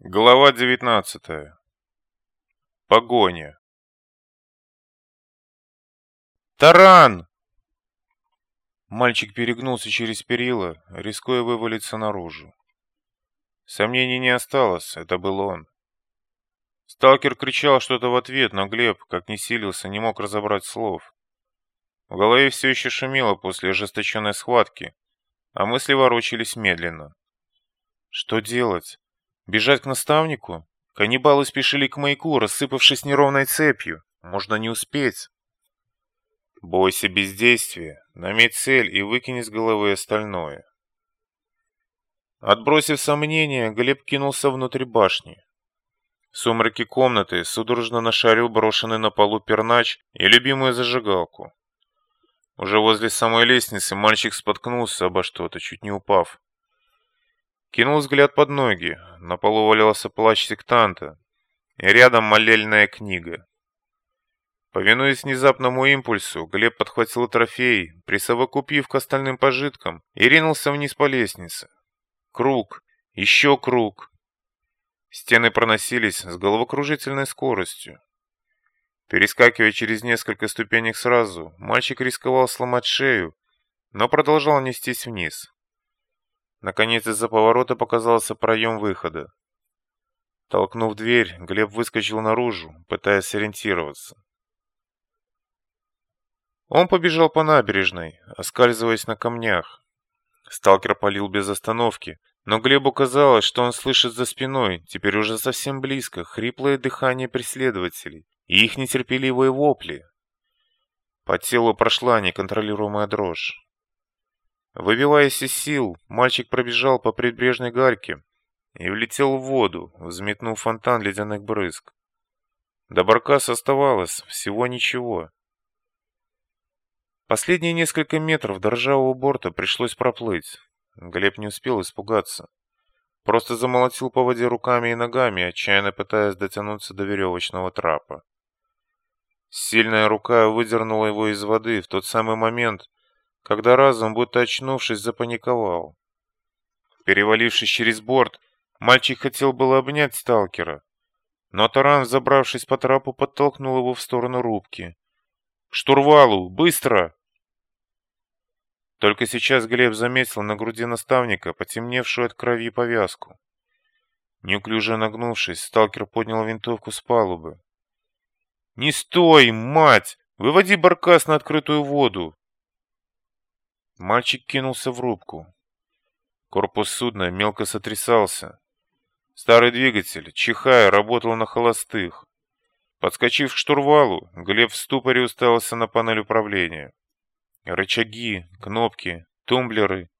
Глава 19. Погоня. Таран! Мальчик перегнулся через перила, рискуя вывалиться наружу. Сомнений не осталось, это был он. Сталкер кричал что-то в ответ, но Глеб, как ни силился, не мог разобрать слов. В голове все еще шумело после ожесточенной схватки, а мысли ворочались медленно. Что делать? Бежать к наставнику? Каннибалы спешили к маяку, рассыпавшись неровной цепью. Можно не успеть. Бойся бездействия, наметь цель и выкини с головы остальное. Отбросив сомнения, Глеб кинулся внутрь башни. В сумраке комнаты судорожно нашарил брошенный на полу пернач и любимую зажигалку. Уже возле самой лестницы мальчик споткнулся обо что-то, чуть не упав. Кинул взгляд под ноги. На полу валялся плащ сектанта. И рядом молельная книга. Повинуясь внезапному импульсу, Глеб подхватил трофей, присовокупив к остальным пожиткам, и ринулся вниз по лестнице. Круг. Еще круг. Стены проносились с головокружительной скоростью. Перескакивая через несколько ступенек сразу, мальчик рисковал сломать шею, но продолжал нестись вниз. Наконец из-за поворота показался проем выхода. Толкнув дверь, Глеб выскочил наружу, пытаясь сориентироваться. Он побежал по набережной, оскальзываясь на камнях. Сталкер палил без остановки, но Глебу казалось, что он слышит за спиной, теперь уже совсем близко, хриплое дыхание преследователей и их нетерпеливые вопли. По телу прошла неконтролируемая дрожь. Выбиваясь из сил, мальчик пробежал по прибрежной гальке и влетел в воду, взметнув фонтан ледяных брызг. До баркаса оставалось всего ничего. Последние несколько метров до ржавого борта пришлось проплыть. Глеб не успел испугаться. Просто замолотил по воде руками и ногами, отчаянно пытаясь дотянуться до веревочного трапа. Сильная рука выдернула его из воды в тот самый момент, когда разум, будто очнувшись, запаниковал. Перевалившись через борт, мальчик хотел было обнять сталкера, но таран, забравшись по трапу, подтолкнул его в сторону рубки. «К штурвалу! Быстро!» Только сейчас Глеб заметил на груди наставника потемневшую от крови повязку. Неуклюже нагнувшись, сталкер поднял винтовку с палубы. «Не стой, мать! Выводи баркас на открытую воду! Мальчик кинулся в рубку. Корпус судна мелко сотрясался. Старый двигатель, чихая, работал на холостых. Подскочив к штурвалу, Глеб в ступоре уставился на панель управления. Рычаги, кнопки, тумблеры.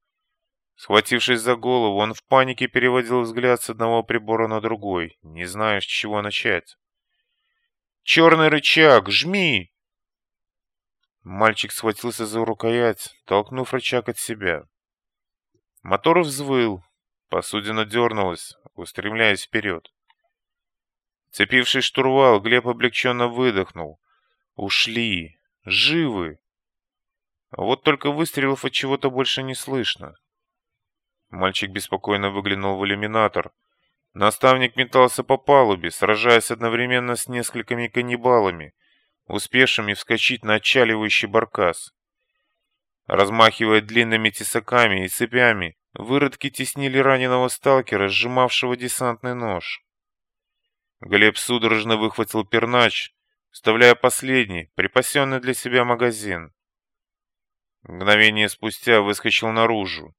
Схватившись за голову, он в панике переводил взгляд с одного прибора на другой, не зная, с чего начать. «Черный рычаг! Жми!» Мальчик схватился за рукоять, толкнув рычаг от себя. Мотор взвыл, посудина дернулась, устремляясь вперед. Цепивший штурвал, Глеб облегченно выдохнул. Ушли. Живы. Вот только выстрелов от чего-то больше не слышно. Мальчик беспокойно выглянул в иллюминатор. Наставник метался по палубе, сражаясь одновременно с несколькими каннибалами — успевшими вскочить на отчаливающий баркас. Размахивая длинными тесаками и цепями, выродки теснили раненого сталкера, сжимавшего десантный нож. Глеб судорожно выхватил пернач, вставляя последний, припасенный для себя магазин. Мгновение спустя выскочил наружу.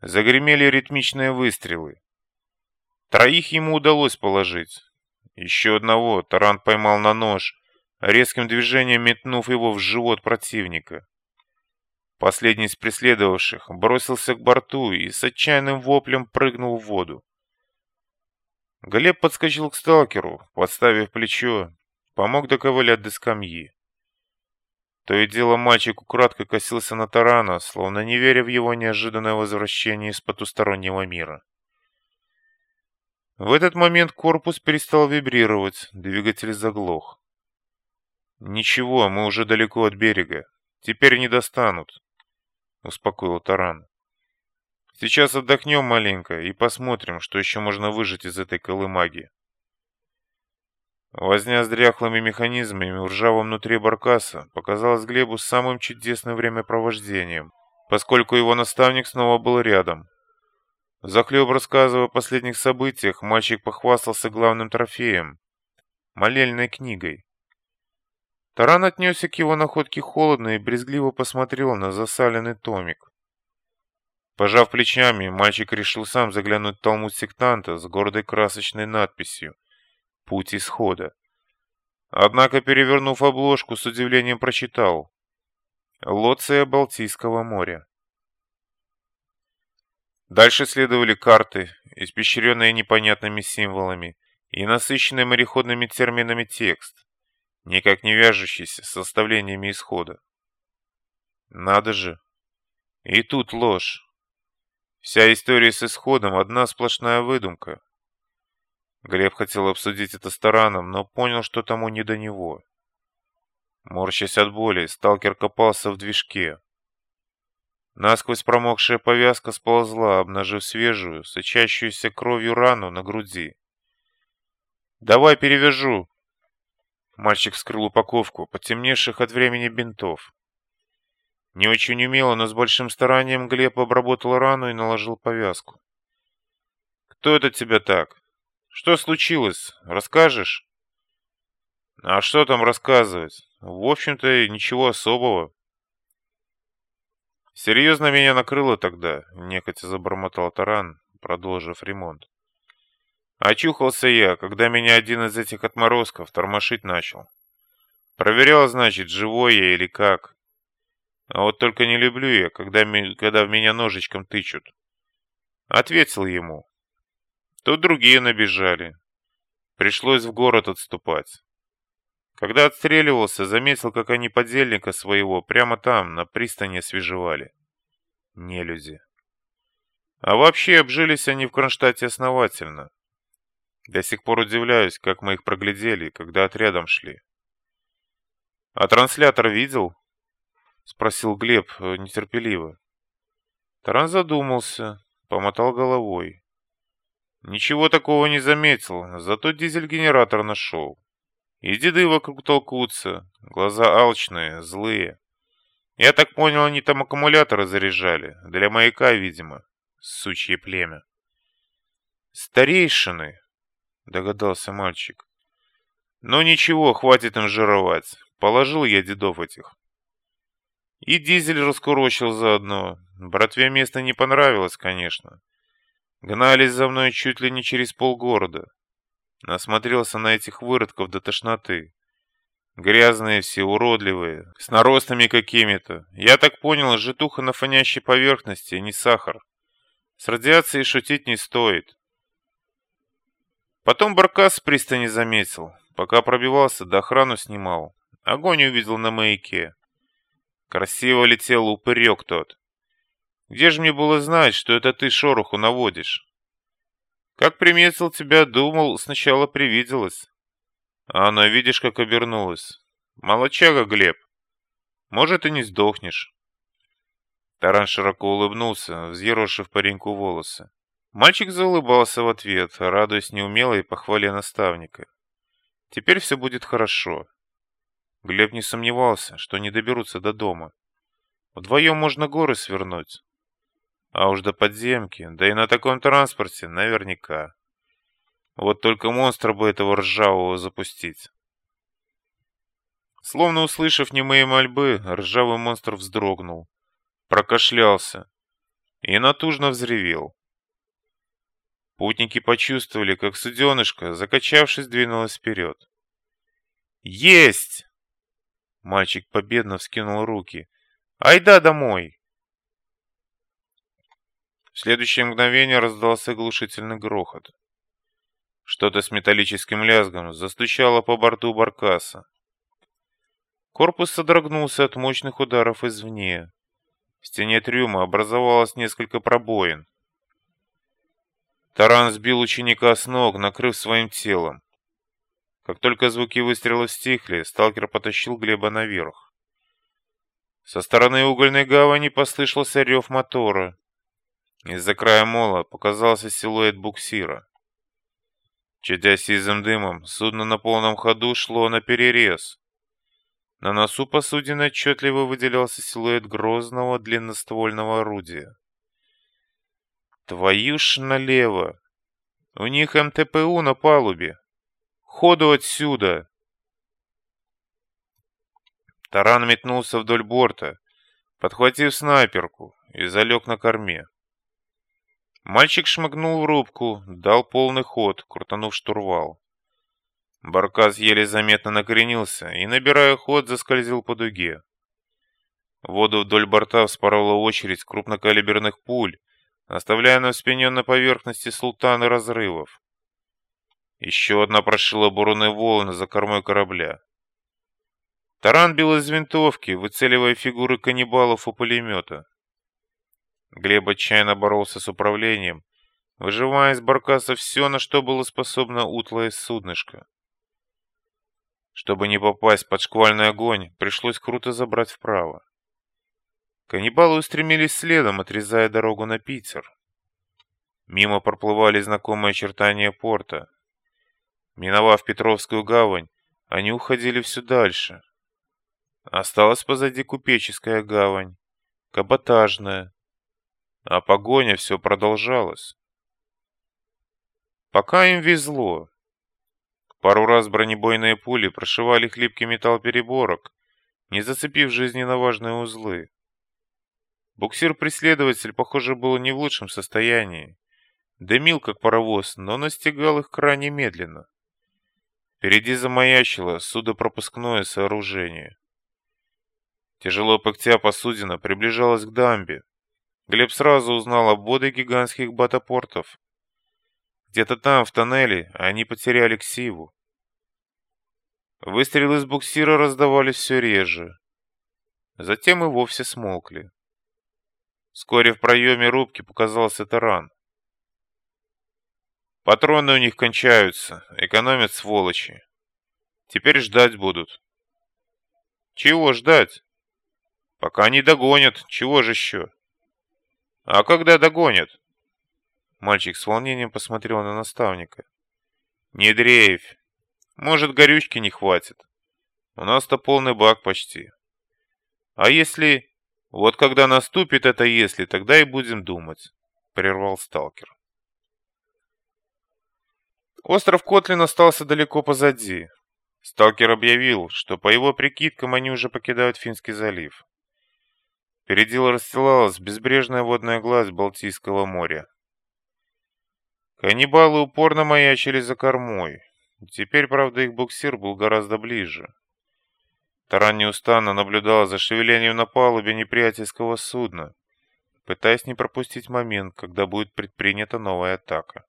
Загремели ритмичные выстрелы. Троих ему удалось положить. Еще одного Таран поймал на нож, резким движением метнув его в живот противника. Последний из преследовавших бросился к борту и с отчаянным воплем прыгнул в воду. Глеб подскочил к сталкеру, подставив плечо, помог доковылять до скамьи. То и дело мальчик украдкой косился на тарана, словно не веря в его неожиданное возвращение из потустороннего мира. В этот момент корпус перестал вибрировать, двигатель заглох. «Ничего, мы уже далеко от берега. Теперь не достанут», — успокоил Таран. Сейчас отдохнем маленько и посмотрим, что еще можно выжить из этой колымаги. Возня с дряхлыми механизмами в ржавом внутри баркаса показалась Глебу самым чудесным времяпровождением, поскольку его наставник снова был рядом. Захлеб рассказывая о последних событиях, мальчик похвастался главным трофеем — молельной книгой. Таран отнесся к его находке холодно и брезгливо посмотрел на засаленный томик. Пожав плечами, мальчик решил сам заглянуть в Талмуд сектанта с гордой красочной надписью «Путь исхода». Однако, перевернув обложку, с удивлением прочитал «Лоция Балтийского моря». Дальше следовали карты, испещренные непонятными символами, и насыщенный мореходными терминами текст, никак не вяжущийся с составлениями исхода. Надо же. И тут ложь. Вся история с исходом — одна сплошная выдумка. Глеб хотел обсудить это с Тараном, но понял, что тому не до него. Морщась от боли, сталкер копался в движке. Насквозь промокшая повязка сползла, обнажив свежую, сочащуюся кровью рану на груди. «Давай перевяжу!» Мальчик вскрыл упаковку, потемневших от времени бинтов. Не очень умело, но с большим старанием Глеб обработал рану и наложил повязку. «Кто это тебя так? Что случилось? Расскажешь?» «А что там рассказывать? В общем-то, ничего особого». «Серьезно меня накрыло тогда», — нехотя забормотал Таран, продолжив ремонт. Очухался я, когда меня один из этих отморозков тормошить начал. Проверял, значит, живой я или как. А вот только не люблю я, когда, когда в меня ножичком тычут. Ответил ему. Тут другие набежали. Пришлось в город отступать. Когда отстреливался, заметил, как они подельника своего прямо там, на пристани свежевали. Нелюди. А вообще обжились они в Кронштадте основательно. До сих пор удивляюсь, как мы их проглядели, когда отрядом шли. А транслятор видел? — спросил Глеб э, нетерпеливо. Таран задумался, помотал головой. Ничего такого не заметил, зато дизель-генератор нашел. И деды вокруг толкутся, глаза алчные, злые. Я так понял, они там аккумуляторы заряжали, для маяка, видимо, сучье племя. «Старейшины», — догадался мальчик. «Ну ничего, хватит им жировать. Положил я дедов этих. И дизель раскурочил заодно. Братве место не понравилось, конечно. Гнались за мной чуть ли не через полгорода. Насмотрелся на этих выродков до тошноты. Грязные все, уродливые, с наростами какими-то. Я так понял, житуха на фонящей поверхности, а не сахар. С радиацией шутить не стоит. Потом Баркас с пристани заметил. Пока пробивался, до охрану снимал. Огонь увидел на маяке. Красиво летел упырек тот. Где же мне было знать, что это ты шороху наводишь? Как приметил тебя, думал, сначала привиделось. А она, видишь, как обернулась. Молочага, Глеб. Может, и не сдохнешь. Таран широко улыбнулся, взъерошив пареньку волосы. Мальчик заулыбался в ответ, радуясь неумелой похвале наставника. Теперь все будет хорошо. Глеб не сомневался, что не доберутся до дома. Вдвоем можно горы свернуть. А уж до подземки, да и на таком транспорте наверняка. Вот только монстра бы этого ржавого запустить. Словно услышав немые мольбы, ржавый монстр вздрогнул, прокашлялся и натужно взревел. Путники почувствовали, как суденышко, закачавшись, двинулось вперед. «Есть!» Мальчик победно вскинул руки. «Айда домой!» В следующее мгновение раздался глушительный грохот. Что-то с металлическим лязгом застучало по борту баркаса. Корпус содрогнулся от мощных ударов извне. В стене трюма образовалось несколько пробоин. Таран сбил ученика с ног, накрыв своим телом. Как только звуки выстрелов стихли, сталкер потащил Глеба наверх. Со стороны угольной гавани послышался рев мотора. Из-за края мола показался силуэт буксира. Чадя сизым дымом, судно на полном ходу шло на перерез. На носу посудины отчетливо выделялся силуэт грозного длинноствольного орудия. Твою ж налево! У них МТПУ на палубе. Ходу отсюда! Таран метнулся вдоль борта, подхватив снайперку, и залег на корме. Мальчик шмыгнул в рубку, дал полный ход, крутанув штурвал. Баркас еле заметно накренился и, набирая ход, заскользил по дуге. Воду вдоль борта вспорола очередь крупнокалиберных пуль, оставляя на вспененной поверхности султаны разрывов. Еще одна прошила бурные волны за кормой корабля. Таран бил из винтовки, выцеливая фигуры каннибалов у пулемета. Глеб отчаянно боролся с управлением, выжимая из баркаса все, на что было способно утлое суднышко. Чтобы не попасть под шквальный огонь, пришлось круто забрать вправо. Каннибалы устремились следом, отрезая дорогу на Питер. Мимо проплывали знакомые очертания порта. Миновав Петровскую гавань, они уходили все дальше. Осталась позади купеческая гавань, каботажная, а погоня все продолжалась. Пока им везло. Пару раз бронебойные пули прошивали хлипкий металл переборок, не зацепив жизненно важные узлы. Буксир-преследователь, похоже, был не в лучшем состоянии. Дымил, как паровоз, но настигал их крайне медленно. Впереди замаячило судопропускное сооружение. Тяжело пыхтя посудина приближалась к дамбе, Глеб сразу узнал об воде гигантских батапортов. Где-то там, в тоннеле, они потеряли ксиву. Выстрелы из буксира раздавались все реже. Затем и вовсе смолкли. Вскоре в проеме рубки показался таран. Патроны у них кончаются, экономят сволочи. Теперь ждать будут. Чего ждать? Пока не догонят, чего же еще? «А когда догонят?» Мальчик с волнением посмотрел на наставника. «Не дрейфь. Может, горючки не хватит. У нас-то полный бак почти. А если... Вот когда наступит это «если», тогда и будем думать», — прервал сталкер. Остров Котлин остался далеко позади. Сталкер объявил, что по его прикидкам они уже покидают Финский залив. Впереди расстилалась безбрежная водная гладь Балтийского моря. Каннибалы упорно маячили за кормой. Теперь, правда, их буксир был гораздо ближе. Таран неустанно наблюдал за шевелением на палубе неприятельского судна, пытаясь не пропустить момент, когда будет предпринята новая атака.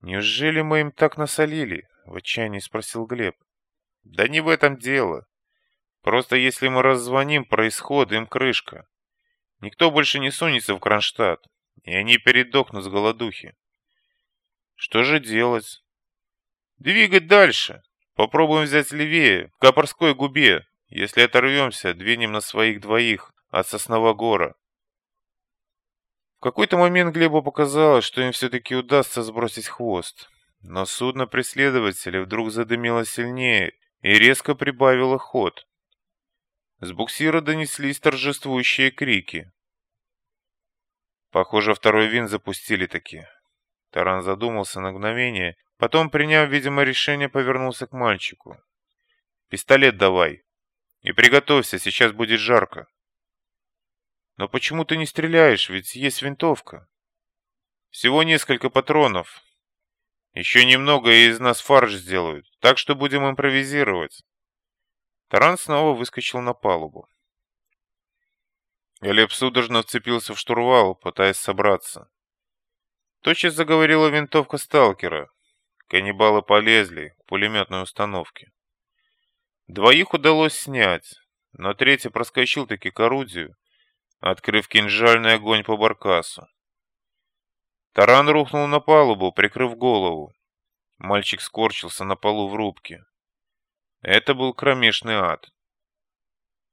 «Неужели мы им так насолили?» — в отчаянии спросил Глеб. «Да не в этом дело. Просто если мы раззвоним про исход, им крышка. Никто больше не сунется в Кронштадт, и они передохнут с голодухи. Что же делать? Двигать дальше. Попробуем взять левее, в Капорской губе. Если оторвемся, двинем на своих двоих от Сосновогора. В какой-то момент Глебу показалось, что им все-таки удастся сбросить хвост. Но судно преследователя вдруг задымило сильнее и резко прибавило ход. С буксира донеслись торжествующие крики. Похоже, второй винт запустили таки. Таран задумался на мгновение, потом, приняв, видимо, решение, повернулся к мальчику. «Пистолет давай. И приготовься, сейчас будет жарко». «Но почему ты не стреляешь, ведь есть винтовка?» «Всего несколько патронов. Еще немного, и из нас фарш сделают, так что будем импровизировать». Таран снова выскочил на палубу. Глеб судорожно вцепился в штурвал, пытаясь собраться. Тотчас заговорила винтовка сталкера. Каннибалы полезли к пулеметной установке. Двоих удалось снять, но третий проскочил-таки к орудию, открыв кинжальный огонь по баркасу. Таран рухнул на палубу, прикрыв голову. Мальчик скорчился на полу в рубке. Это был кромешный ад.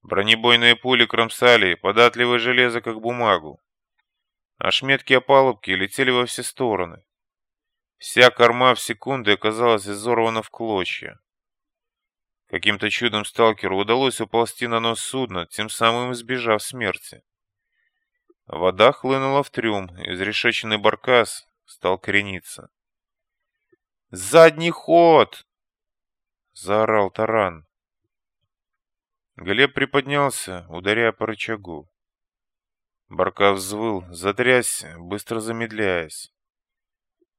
Бронебойные пули кромсали податливое железо, как бумагу. Ошметки опалубки летели во все стороны. Вся корма в секунды оказалась изорвана в клочья. Каким-то чудом сталкеру удалось уползти на нос судна, тем самым избежав смерти. Вода хлынула в трюм, изрешеченный баркас стал крениться. «Задний ход!» — заорал таран. Глеб приподнялся, ударяя по рычагу. Баркас взвыл, затрясся, быстро замедляясь.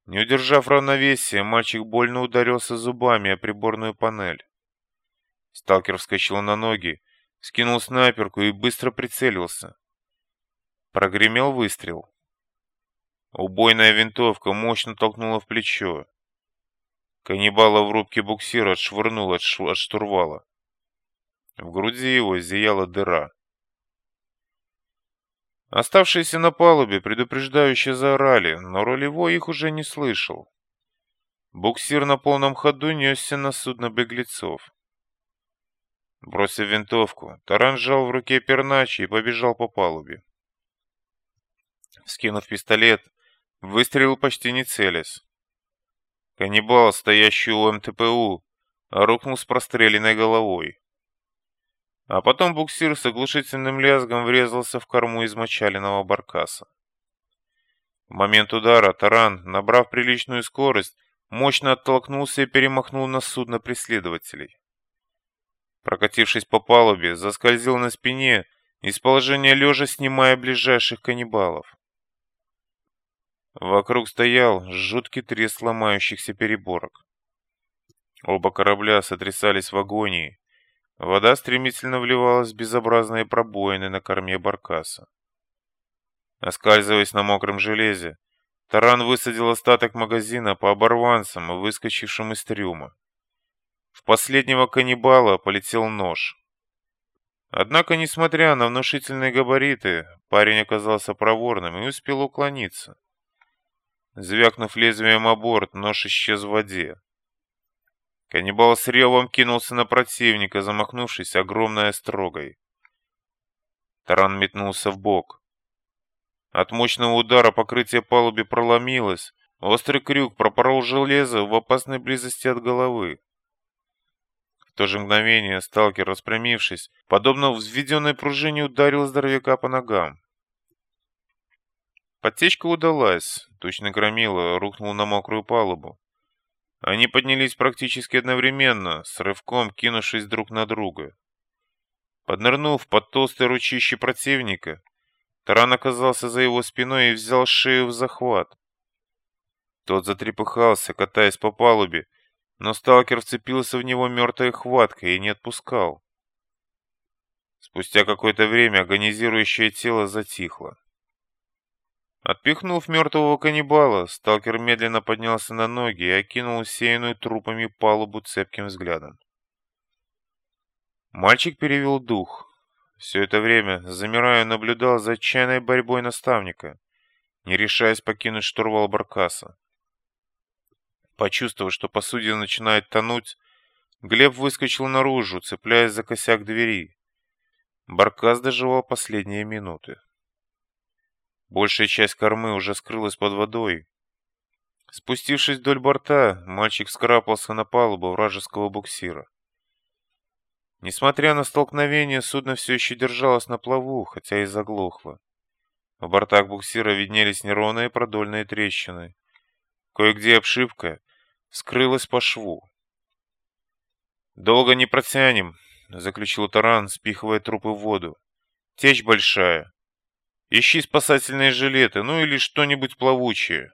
Не удержав равновесия, мальчик больно ударился зубами о приборную панель. Сталкер вскочил на ноги, скинул снайперку и быстро прицелился. Прогремел выстрел. Убойная винтовка мощно толкнула в плечо. Каннибала в рубке буксира отшвырнул от, ш... от штурвала. В груди его зияла дыра. Оставшиеся на палубе предупреждающе заорали, но рулевой их уже не слышал. Буксир на полном ходу несся на судно беглецов. Бросив винтовку, Таран сжал в руке перначи и побежал по палубе. Скинув пистолет, выстрелил почти не целясь. Каннибал, стоящий у МТПУ, рухнул с простреленной головой. А потом буксир с оглушительным лязгом врезался в корму измочаленного баркаса. В момент удара таран, набрав приличную скорость, мощно оттолкнулся и перемахнул на судно преследователей. Прокатившись по палубе, заскользил на спине, из положения лежа снимая ближайших каннибалов. Вокруг стоял жуткий треск ломающихся переборок. Оба корабля сотрясались в агонии, Вода стремительно вливалась в безобразные пробоины на корме баркаса. Оскальзываясь на мокром железе, таран высадил остаток магазина по оборванцам, выскочившим из трюма. В последнего каннибала полетел нож. Однако, несмотря на внушительные габариты, парень оказался проворным и успел уклониться. Звякнув лезвием о борт, нож исчез в воде. Каннибал с ревом кинулся на противника, замахнувшись огромной острогой. Таран метнулся в бок. От мощного удара покрытие палуби проломилось, острый крюк пропорол железо в опасной близости от головы. В то же мгновение сталкер, распрямившись, подобно взведенной пружине ударил здоровяка по ногам. Подтечка удалась, точно громила, рухнул на мокрую палубу. Они поднялись практически одновременно, с рывком кинувшись друг на друга. Поднырнув под толстое ручище противника, Таран оказался за его спиной и взял шею в захват. Тот затрепыхался, катаясь по палубе, но сталкер вцепился в него мертвой хваткой и не отпускал. Спустя какое-то время агонизирующее тело затихло. Отпихнув мертвого каннибала, сталкер медленно поднялся на ноги и окинул усеянную трупами палубу цепким взглядом. Мальчик перевел дух. Все это время, замирая, наблюдал за отчаянной борьбой наставника, не решаясь покинуть штурвал баркаса. Почувствовав, что посудина начинает тонуть, Глеб выскочил наружу, цепляясь за косяк двери. Баркас доживал последние минуты. Большая часть кормы уже скрылась под водой. Спустившись вдоль борта, мальчик скрапался на палубу вражеского буксира. Несмотря на столкновение, судно все еще держалось на плаву, хотя и заглохло. В бортах буксира виднелись неровные продольные трещины. Кое-где обшивка скрылась по шву. «Долго не протянем», — заключил Таран, спихивая трупы в воду. «Течь большая. Ищи спасательные жилеты, ну или что-нибудь плавучее.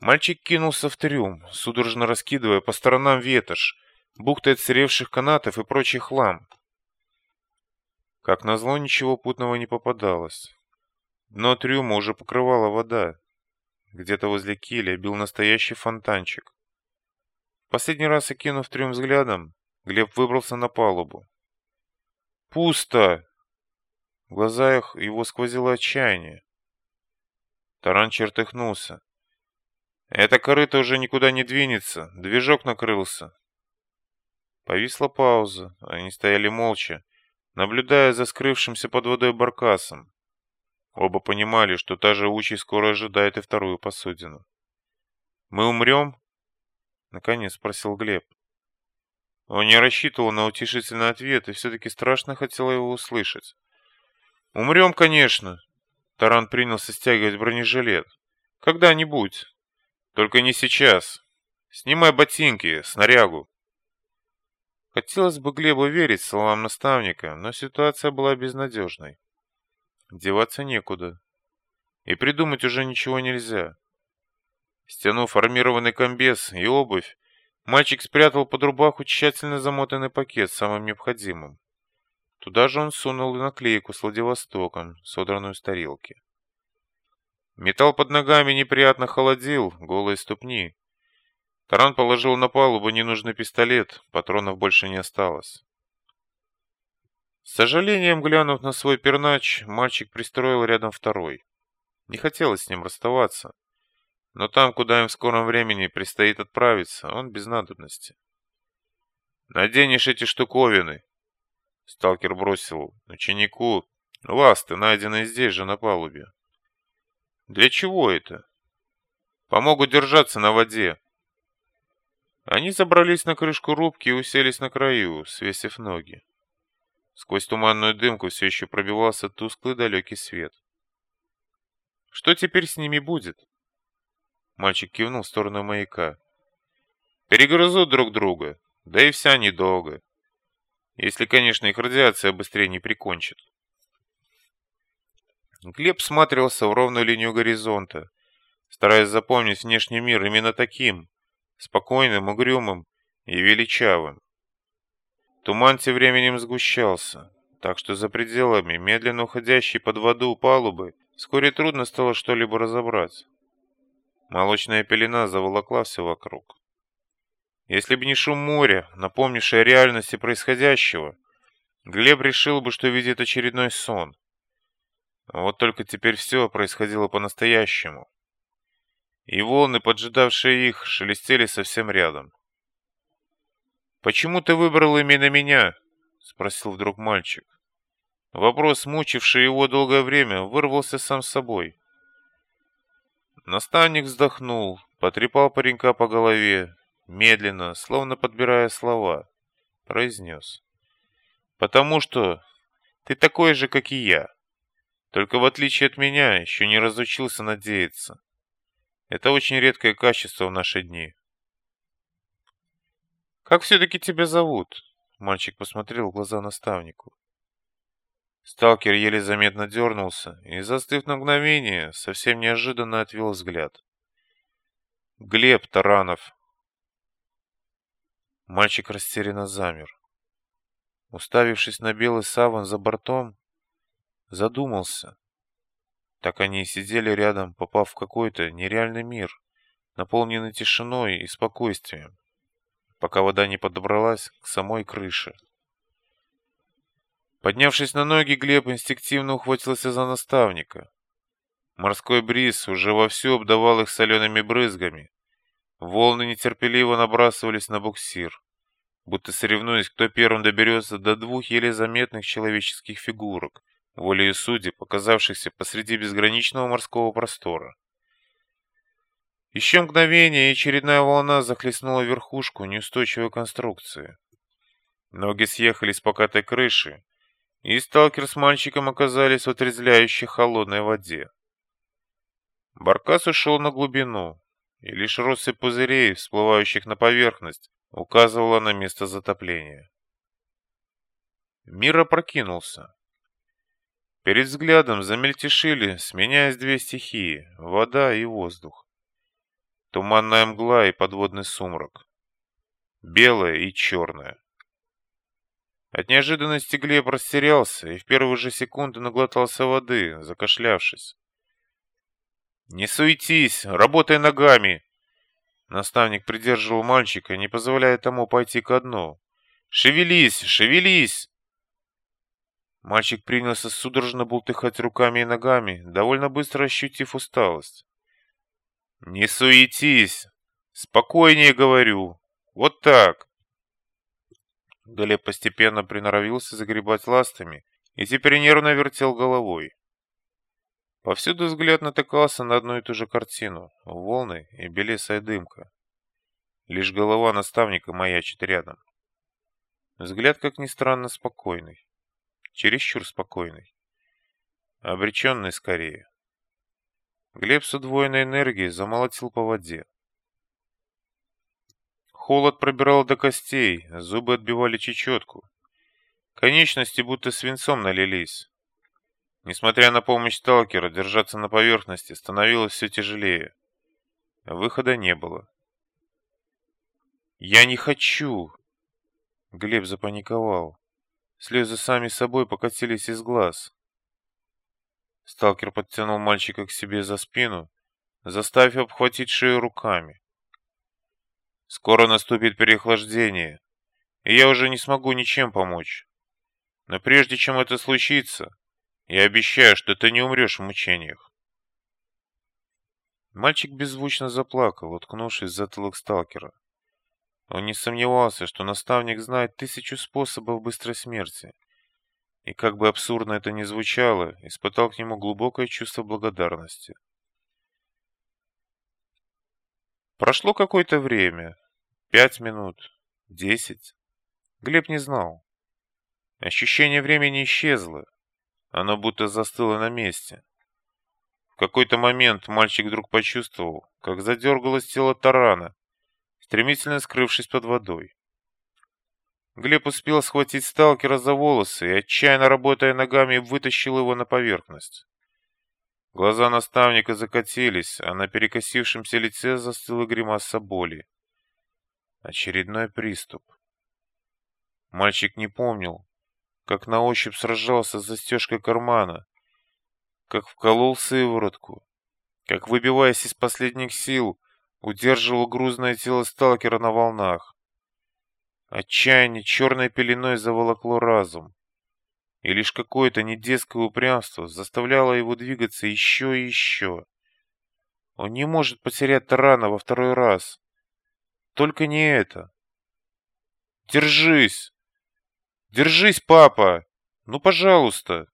Мальчик кинулся в трюм, судорожно раскидывая по сторонам ветошь, бухты отсыревших канатов и прочий хлам. Как назло, ничего путного не попадалось. Дно трюма уже покрывала вода. Где-то возле киля бил настоящий фонтанчик. Последний раз окинув трюм взглядом, Глеб выбрался на палубу. «Пусто!» В глазах его сквозило отчаяние. Таран чертыхнулся. «Это корыто уже никуда не двинется, движок накрылся». Повисла пауза, они стояли молча, наблюдая за скрывшимся под водой баркасом. Оба понимали, что та же участь скоро ожидает и вторую посудину. «Мы умрем?» — наконец спросил Глеб. Он не рассчитывал на утешительный ответ и все-таки страшно хотел его услышать. «Умрем, конечно!» Таран принялся стягивать бронежилет. «Когда-нибудь. Только не сейчас. Снимай ботинки, снарягу». Хотелось бы Глебу верить словам наставника, но ситуация была безнадежной. Деваться некуда. И придумать уже ничего нельзя. Стянув армированный комбез и обувь, мальчик спрятал под рубаху тщательно замотанный пакет с самым необходимым. Туда же он сунул и наклейку с Владивостоком, содранную с тарелки. Металл под ногами неприятно холодил голые ступни. Таран положил на палубу ненужный пистолет, патронов больше не осталось. С сожалением глянув на свой пернач, мальчик пристроил рядом второй. Не хотелось с ним расставаться. Но там, куда им в скором времени предстоит отправиться, он без надобности. «Наденешь эти штуковины!» Сталкер бросил ученику ласты, найденные здесь же на палубе. «Для чего это?» «Помогут держаться на воде», они забрались на крышку рубки и уселись на краю, свесив ноги. Сквозь туманную дымку все еще пробивался тусклый далекий свет. «Что теперь с ними будет?» Мальчик кивнул в сторону маяка. «Перегрызут друг друга, да и вся недолго. Если, конечно, их радиация быстрее не прикончит». Глеб смотрелся в ровную линию горизонта, стараясь запомнить внешний мир именно таким, спокойным, угрюмым и величавым. Туман тем временем сгущался, так что за пределами медленно уходящей под воду палубы вскоре трудно стало что-либо разобрать. Молочная пелена заволокла все вокруг. Если бы не шум моря, напомнивший о реальности происходящего, Глеб решил бы, что видит очередной сон. Вот только теперь все происходило по-настоящему и волны, поджидавшие их, шелестели совсем рядом. «Почему ты выбрал именно меня?» — спросил вдруг мальчик. Вопрос, мучивший его долгое время, вырвался сам собой. Наставник вздохнул, потрепал паренька по голове, медленно, словно подбирая слова, произнес. «Потому что ты такой же, как и я, только в отличие от меня еще не разучился надеяться. Это очень редкое качество в наши дни. «Как все-таки тебя зовут?» Мальчик посмотрел в глаза наставнику. Сталкер еле заметно дернулся и, застыв на мгновение, совсем неожиданно отвел взгляд. «Глеб Таранов!» Мальчик растерянно замер. Уставившись на белый саван за бортом, задумался, так они и сидели рядом, попав в какой-то нереальный мир, наполненный тишиной и спокойствием, пока вода не подобралась к самой крыше. Поднявшись на ноги, Глеб инстинктивно ухватился за наставника. Морской бриз уже вовсю обдавал их солеными брызгами. Волны нетерпеливо набрасывались на буксир, будто соревнуясь, кто первым доберется до двух еле заметных человеческих фигурок, волею судеб, показавшихся посреди безграничного морского простора. Еще мгновение, и очередная волна захлестнула верхушку неустойчивой конструкции. Ноги съехали с покатой крыши, и сталкер с мальчиком оказались в отрезвляющей холодной воде. Баркас ушел на глубину, и лишь россыпь пузырей, всплывающих на поверхность, указывала на место затопления. Мир опрокинулся. Перед взглядом замельтешили, сменяясь две стихии — вода и воздух. Туманная мгла и подводный сумрак. Белое и черное. От неожиданности Глеб растерялся и в первые же секунды наглотался воды, закашлявшись. «Не суетись, работай ногами!» Наставник придерживал мальчика, не позволяя тому пойти ко дну. «Шевелись, шевелись!» Мальчик принялся судорожно бултыхать руками и ногами, довольно быстро ощутив усталость. «Не суетись! Спокойнее говорю! Вот так!» Глеб постепенно приноровился загребать ластами и теперь нервно вертел головой. Повсюду взгляд натыкался на одну и ту же картину — волны и белесая дымка. Лишь голова наставника маячит рядом. Взгляд, как ни странно, спокойный. Чересчур спокойный. Обреченный скорее. Глеб с удвоенной энергией замолотил по воде. Холод пробирал до костей, зубы отбивали чечетку. Конечности будто свинцом налились. Несмотря на помощь сталкера, держаться на поверхности становилось все тяжелее. Выхода не было. «Я не хочу!» Глеб запаниковал. Слезы сами собой покатились из глаз. Сталкер подтянул мальчика к себе за спину, заставив обхватить шею руками. «Скоро наступит переохлаждение, и я уже не смогу ничем помочь. Но прежде чем это случится, я обещаю, что ты не умрешь в мучениях». Мальчик беззвучно заплакал, уткнувшись в затылок сталкера. Он не сомневался, что наставник знает тысячу способов быстрой смерти — и, как бы абсурдно это ни звучало, испытал к нему глубокое чувство благодарности. Прошло какое-то время. Пять минут. Десять. Глеб не знал. Ощущение времени исчезло. Оно будто застыло на месте. В какой-то момент мальчик вдруг почувствовал, как задергалось тело тарана, стремительно скрывшись под водой. Глеб успел схватить сталкера за волосы и, отчаянно работая ногами, вытащил его на поверхность. Глаза наставника закатились, а на перекосившемся лице застыла гримаса боли. Очередной приступ. Мальчик не помнил, как на ощупь сражался с застежкой кармана, как вколол сыворотку, как, выбиваясь из последних сил, удерживал грузное тело сталкера на волнах. Отчаяние черной пеленой заволокло разум, и лишь какое-то недетское упрямство заставляло его двигаться еще и еще. Он не может потерять Тарана во второй раз. Только не это. Держись! Держись, папа! Ну, пожалуйста!